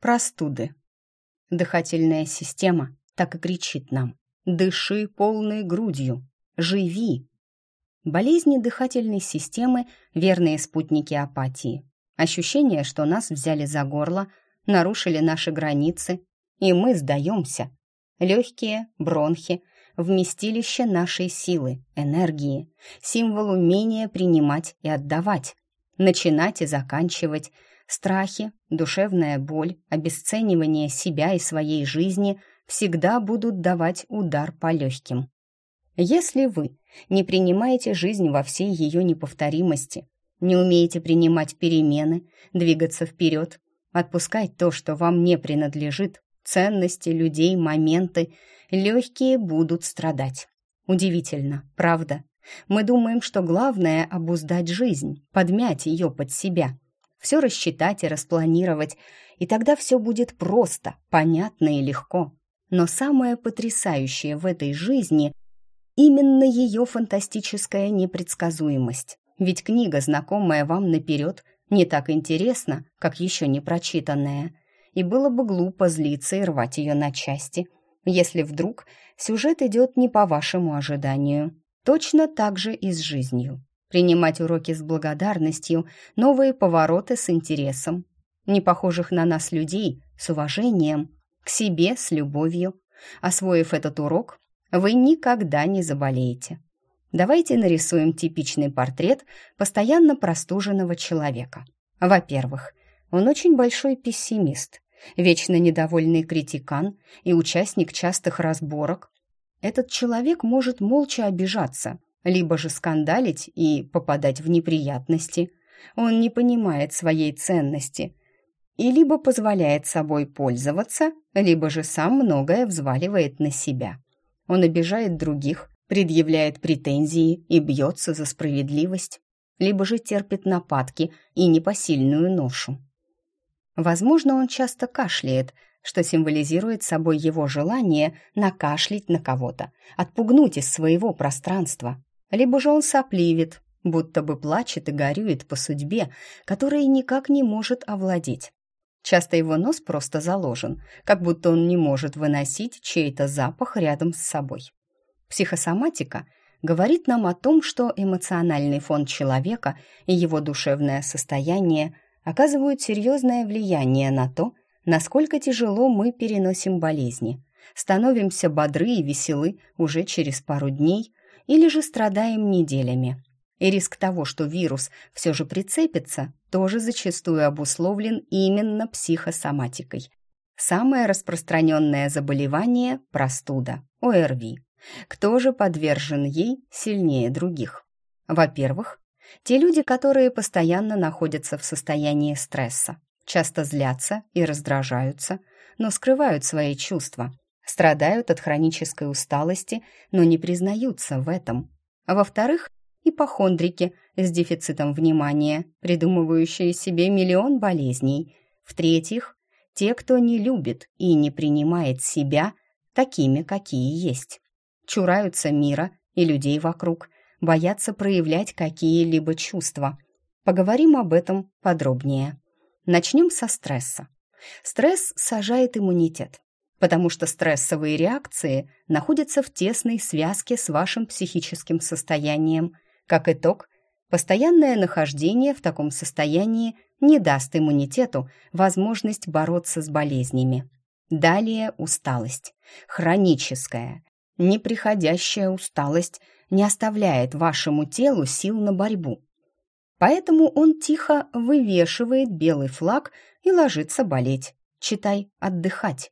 простуды. Дыхательная система так и кричит нам «Дыши полной грудью! Живи!» Болезни дыхательной системы – верные спутники апатии. Ощущение, что нас взяли за горло, нарушили наши границы, и мы сдаемся. Легкие, бронхи, вместилище нашей силы, энергии, символ умения принимать и отдавать, начинать и заканчивать, страхи, душевная боль, обесценивание себя и своей жизни всегда будут давать удар по легким. Если вы не принимаете жизнь во всей ее неповторимости, не умеете принимать перемены, двигаться вперед, отпускать то, что вам не принадлежит, ценности, людей, моменты, легкие будут страдать. Удивительно, правда? Мы думаем, что главное — обуздать жизнь, подмять ее под себя, все рассчитать и распланировать, и тогда все будет просто, понятно и легко. Но самое потрясающее в этой жизни — именно ее фантастическая непредсказуемость. Ведь книга, знакомая вам наперед, не так интересна, как еще не прочитанная, и было бы глупо злиться и рвать ее на части, если вдруг сюжет идет не по вашему ожиданию. Точно так же и с жизнью. Принимать уроки с благодарностью, новые повороты с интересом. Не похожих на нас людей с уважением, к себе с любовью. Освоив этот урок, вы никогда не заболеете. Давайте нарисуем типичный портрет постоянно простуженного человека. Во-первых, он очень большой пессимист, вечно недовольный критикан и участник частых разборок, этот человек может молча обижаться, либо же скандалить и попадать в неприятности. Он не понимает своей ценности и либо позволяет собой пользоваться, либо же сам многое взваливает на себя. Он обижает других, предъявляет претензии и бьется за справедливость, либо же терпит нападки и непосильную ношу. Возможно, он часто кашляет, что символизирует собой его желание накашлять на кого-то, отпугнуть из своего пространства. Либо же он сопливит, будто бы плачет и горюет по судьбе, которой никак не может овладеть. Часто его нос просто заложен, как будто он не может выносить чей-то запах рядом с собой. Психосоматика говорит нам о том, что эмоциональный фон человека и его душевное состояние оказывают серьезное влияние на то, насколько тяжело мы переносим болезни, становимся бодры и веселы уже через пару дней или же страдаем неделями. И риск того, что вирус все же прицепится, тоже зачастую обусловлен именно психосоматикой. Самое распространенное заболевание – простуда, ОРВИ. Кто же подвержен ей сильнее других? Во-первых, те люди, которые постоянно находятся в состоянии стресса часто злятся и раздражаются, но скрывают свои чувства, страдают от хронической усталости, но не признаются в этом. Во-вторых, ипохондрики с дефицитом внимания, придумывающие себе миллион болезней. В-третьих, те, кто не любит и не принимает себя такими, какие есть. Чураются мира и людей вокруг, боятся проявлять какие-либо чувства. Поговорим об этом подробнее. Начнем со стресса. Стресс сажает иммунитет, потому что стрессовые реакции находятся в тесной связке с вашим психическим состоянием. Как итог, постоянное нахождение в таком состоянии не даст иммунитету возможность бороться с болезнями. Далее усталость. Хроническая, неприходящая усталость не оставляет вашему телу сил на борьбу. Поэтому он тихо вывешивает белый флаг и ложится болеть. Читай, отдыхать.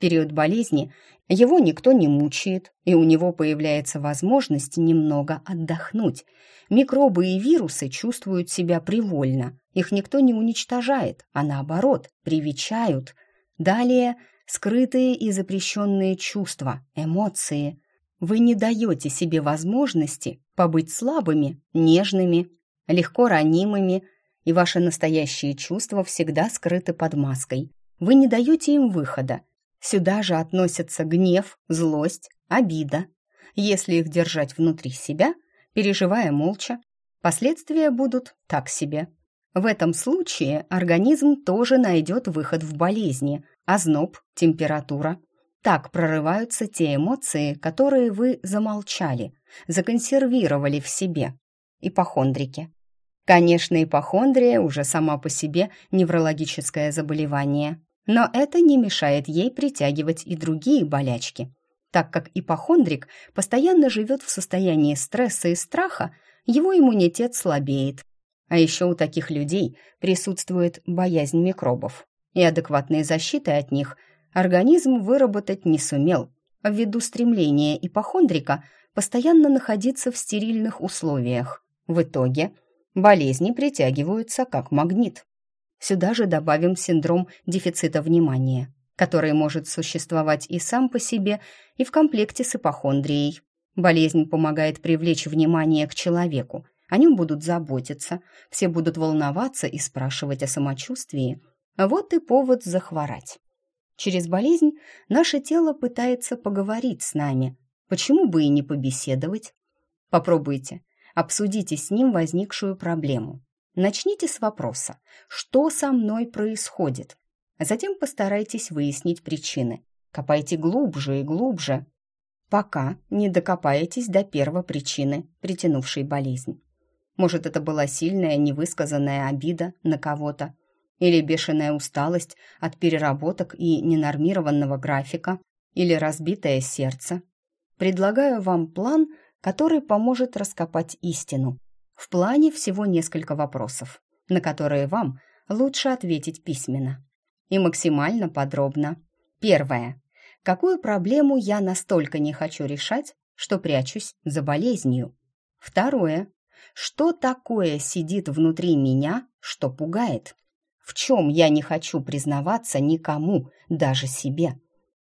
Период болезни его никто не мучает, и у него появляется возможность немного отдохнуть. Микробы и вирусы чувствуют себя привольно. Их никто не уничтожает, а наоборот, привечают. Далее скрытые и запрещенные чувства, эмоции. Вы не даете себе возможности побыть слабыми, нежными, легко ранимыми, и ваши настоящие чувства всегда скрыты под маской. Вы не даете им выхода. Сюда же относятся гнев, злость, обида. Если их держать внутри себя, переживая молча, последствия будут так себе. В этом случае организм тоже найдет выход в болезни, озноб, температура. Так прорываются те эмоции, которые вы замолчали, законсервировали в себе. Ипохондрики. Конечно, ипохондрия уже сама по себе неврологическое заболевание, но это не мешает ей притягивать и другие болячки. Так как ипохондрик постоянно живет в состоянии стресса и страха, его иммунитет слабеет, а еще у таких людей присутствует боязнь микробов, и адекватной защиты от них организм выработать не сумел, ввиду стремления ипохондрика постоянно находиться в стерильных условиях. В итоге болезни притягиваются как магнит. Сюда же добавим синдром дефицита внимания, который может существовать и сам по себе, и в комплекте с ипохондрией. Болезнь помогает привлечь внимание к человеку, о нем будут заботиться, все будут волноваться и спрашивать о самочувствии. Вот и повод захворать. Через болезнь наше тело пытается поговорить с нами. Почему бы и не побеседовать? Попробуйте, обсудите с ним возникшую проблему. Начните с вопроса «Что со мной происходит?», затем постарайтесь выяснить причины. Копайте глубже и глубже, пока не докопаетесь до первопричины, притянувшей болезнь. Может, это была сильная невысказанная обида на кого-то или бешеная усталость от переработок и ненормированного графика, или разбитое сердце. Предлагаю вам план, который поможет раскопать истину. В плане всего несколько вопросов, на которые вам лучше ответить письменно. И максимально подробно. Первое. Какую проблему я настолько не хочу решать, что прячусь за болезнью? Второе. Что такое сидит внутри меня, что пугает? В чем я не хочу признаваться никому, даже себе?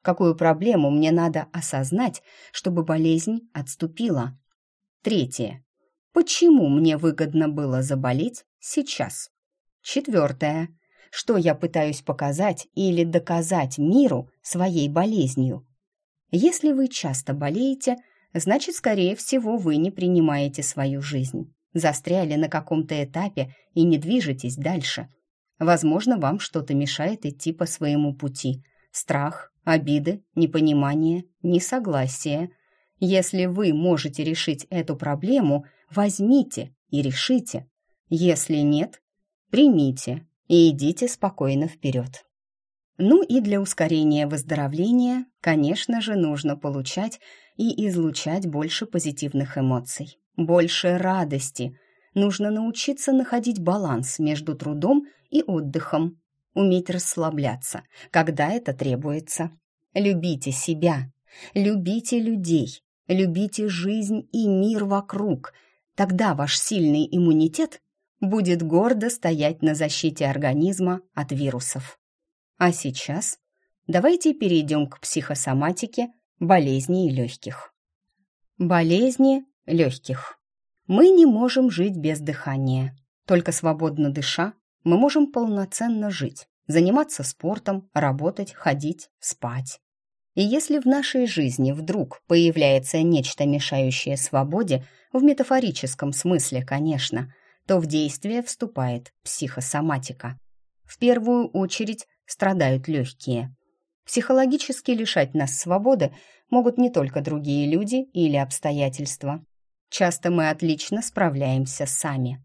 Какую проблему мне надо осознать, чтобы болезнь отступила? Третье. Почему мне выгодно было заболеть сейчас? Четвертое. Что я пытаюсь показать или доказать миру своей болезнью? Если вы часто болеете, значит, скорее всего, вы не принимаете свою жизнь. Застряли на каком-то этапе и не движетесь дальше. Возможно, вам что-то мешает идти по своему пути. Страх, обиды, непонимание, несогласие. Если вы можете решить эту проблему, возьмите и решите. Если нет, примите и идите спокойно вперед. Ну и для ускорения выздоровления, конечно же, нужно получать и излучать больше позитивных эмоций, больше радости. Нужно научиться находить баланс между трудом и отдыхом, уметь расслабляться, когда это требуется. Любите себя, любите людей, любите жизнь и мир вокруг. Тогда ваш сильный иммунитет будет гордо стоять на защите организма от вирусов. А сейчас давайте перейдем к психосоматике болезней легких. Болезни легких. Мы не можем жить без дыхания. Только свободно дыша, мы можем полноценно жить, заниматься спортом, работать, ходить, спать. И если в нашей жизни вдруг появляется нечто, мешающее свободе, в метафорическом смысле, конечно, то в действие вступает психосоматика. В первую очередь страдают легкие. Психологически лишать нас свободы могут не только другие люди или обстоятельства. Часто мы отлично справляемся сами.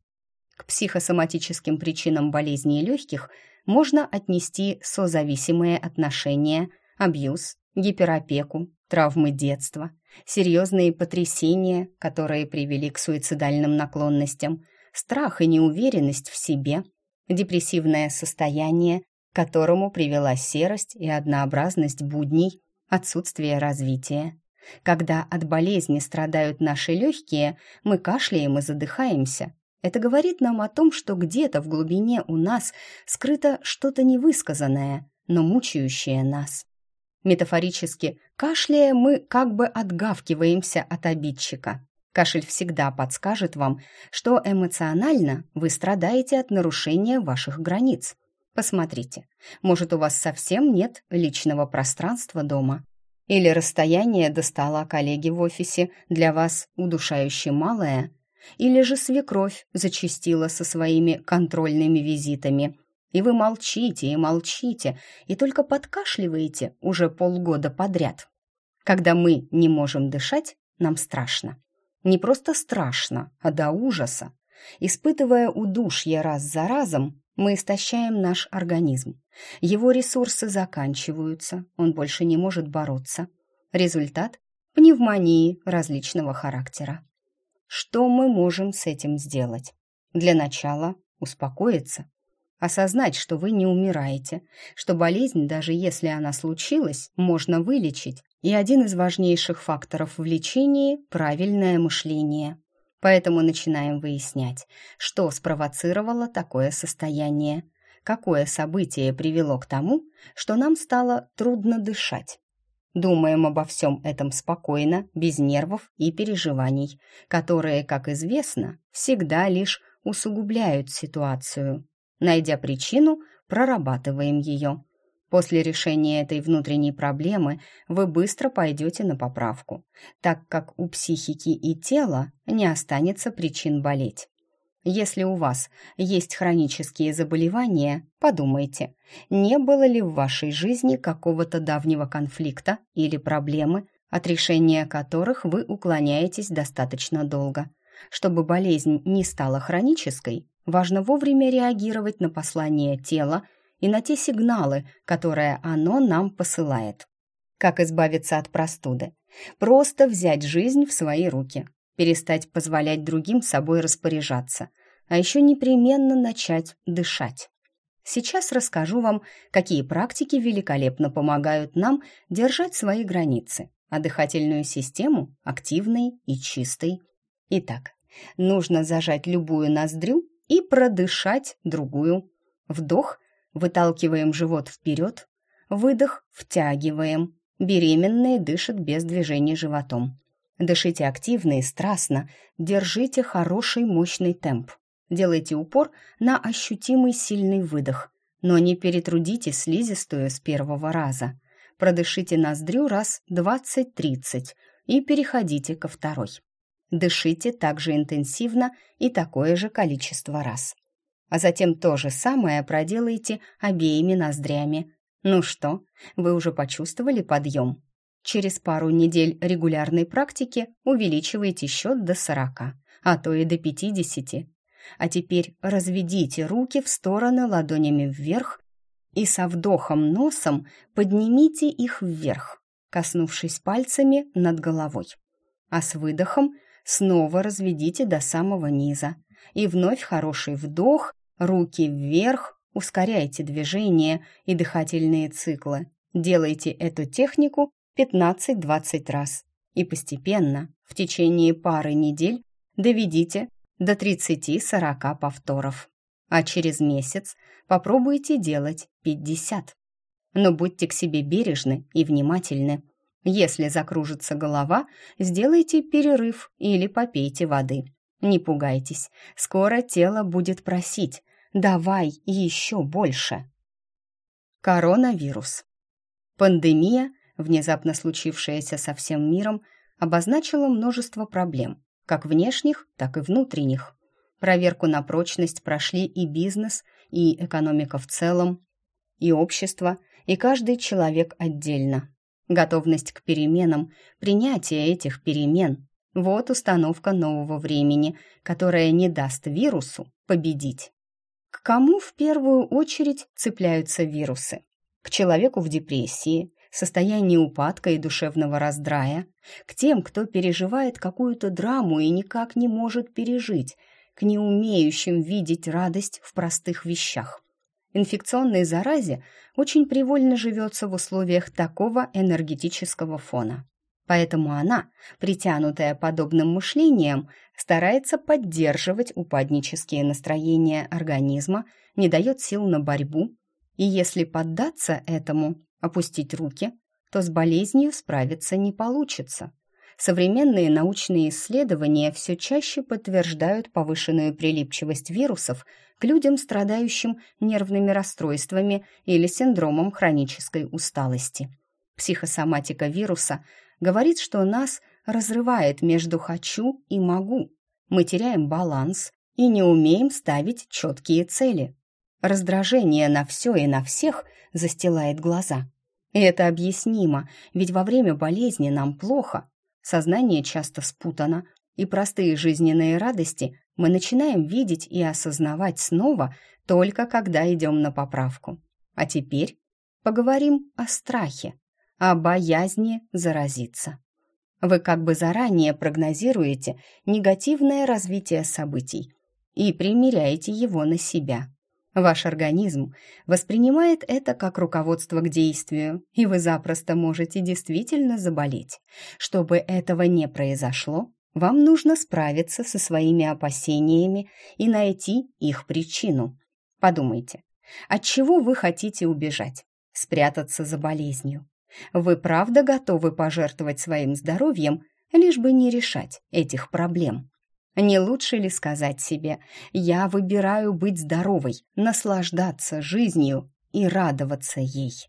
К психосоматическим причинам болезней легких можно отнести созависимые отношения, абьюз, гиперопеку, травмы детства, серьезные потрясения, которые привели к суицидальным наклонностям, страх и неуверенность в себе, депрессивное состояние, к которому привела серость и однообразность будней, отсутствие развития. Когда от болезни страдают наши легкие, мы кашляем и задыхаемся. Это говорит нам о том, что где-то в глубине у нас скрыто что-то невысказанное, но мучающее нас. Метафорически, кашляя, мы как бы отгавкиваемся от обидчика. Кашель всегда подскажет вам, что эмоционально вы страдаете от нарушения ваших границ. Посмотрите, может, у вас совсем нет личного пространства дома? Или расстояние до стола коллеги в офисе для вас удушающе малое? или же свекровь зачастила со своими контрольными визитами. И вы молчите и молчите, и только подкашливаете уже полгода подряд. Когда мы не можем дышать, нам страшно. Не просто страшно, а до ужаса. Испытывая удушье раз за разом, мы истощаем наш организм. Его ресурсы заканчиваются, он больше не может бороться. Результат – пневмонии различного характера. Что мы можем с этим сделать? Для начала успокоиться, осознать, что вы не умираете, что болезнь, даже если она случилась, можно вылечить, и один из важнейших факторов в лечении – правильное мышление. Поэтому начинаем выяснять, что спровоцировало такое состояние, какое событие привело к тому, что нам стало трудно дышать. Думаем обо всем этом спокойно, без нервов и переживаний, которые, как известно, всегда лишь усугубляют ситуацию. Найдя причину, прорабатываем ее. После решения этой внутренней проблемы вы быстро пойдете на поправку, так как у психики и тела не останется причин болеть. Если у вас есть хронические заболевания, подумайте, не было ли в вашей жизни какого-то давнего конфликта или проблемы, от решения которых вы уклоняетесь достаточно долго. Чтобы болезнь не стала хронической, важно вовремя реагировать на послание тела и на те сигналы, которые оно нам посылает. Как избавиться от простуды? Просто взять жизнь в свои руки, перестать позволять другим собой распоряжаться, а еще непременно начать дышать. Сейчас расскажу вам, какие практики великолепно помогают нам держать свои границы, а дыхательную систему активной и чистой. Итак, нужно зажать любую ноздрю и продышать другую. Вдох, выталкиваем живот вперед, выдох, втягиваем. Беременные дышат без движения животом. Дышите активно и страстно, держите хороший мощный темп. Делайте упор на ощутимый сильный выдох, но не перетрудите слизистую с первого раза. Продышите ноздрю раз 20-30 и переходите ко второй. Дышите также интенсивно и такое же количество раз. А затем то же самое проделайте обеими ноздрями. Ну что, вы уже почувствовали подъем? Через пару недель регулярной практики увеличивайте счет до 40, а то и до 50. А теперь разведите руки в стороны ладонями вверх и со вдохом носом поднимите их вверх, коснувшись пальцами над головой. А с выдохом снова разведите до самого низа. И вновь хороший вдох, руки вверх, ускоряйте движение и дыхательные циклы. Делайте эту технику 15-20 раз. И постепенно, в течение пары недель, доведите до 30-40 повторов. А через месяц попробуйте делать 50. Но будьте к себе бережны и внимательны. Если закружится голова, сделайте перерыв или попейте воды. Не пугайтесь, скоро тело будет просить «давай еще больше». Коронавирус. Пандемия, внезапно случившаяся со всем миром, обозначила множество проблем, как внешних, так и внутренних. Проверку на прочность прошли и бизнес, и экономика в целом, и общество, и каждый человек отдельно. Готовность к переменам, принятие этих перемен – вот установка нового времени, которая не даст вирусу победить. К кому в первую очередь цепляются вирусы? К человеку в депрессии, состоянии упадка и душевного раздрая, к тем, кто переживает какую-то драму и никак не может пережить, к неумеющим видеть радость в простых вещах. Инфекционной заразе очень привольно живется в условиях такого энергетического фона. Поэтому она, притянутая подобным мышлением, старается поддерживать упаднические настроения организма, не дает сил на борьбу, и если поддаться этому, опустить руки, то с болезнью справиться не получится. Современные научные исследования все чаще подтверждают повышенную прилипчивость вирусов к людям, страдающим нервными расстройствами или синдромом хронической усталости. Психосоматика вируса говорит, что нас разрывает между «хочу» и «могу», мы теряем баланс и не умеем ставить четкие цели. Раздражение на все и на всех застилает глаза. И это объяснимо, ведь во время болезни нам плохо, сознание часто спутано, и простые жизненные радости мы начинаем видеть и осознавать снова только когда идем на поправку. А теперь поговорим о страхе, о боязни заразиться. Вы как бы заранее прогнозируете негативное развитие событий и примеряете его на себя. Ваш организм воспринимает это как руководство к действию, и вы запросто можете действительно заболеть. Чтобы этого не произошло, вам нужно справиться со своими опасениями и найти их причину. Подумайте, от чего вы хотите убежать? Спрятаться за болезнью. Вы правда готовы пожертвовать своим здоровьем, лишь бы не решать этих проблем? Не лучше ли сказать себе «я выбираю быть здоровой, наслаждаться жизнью и радоваться ей»?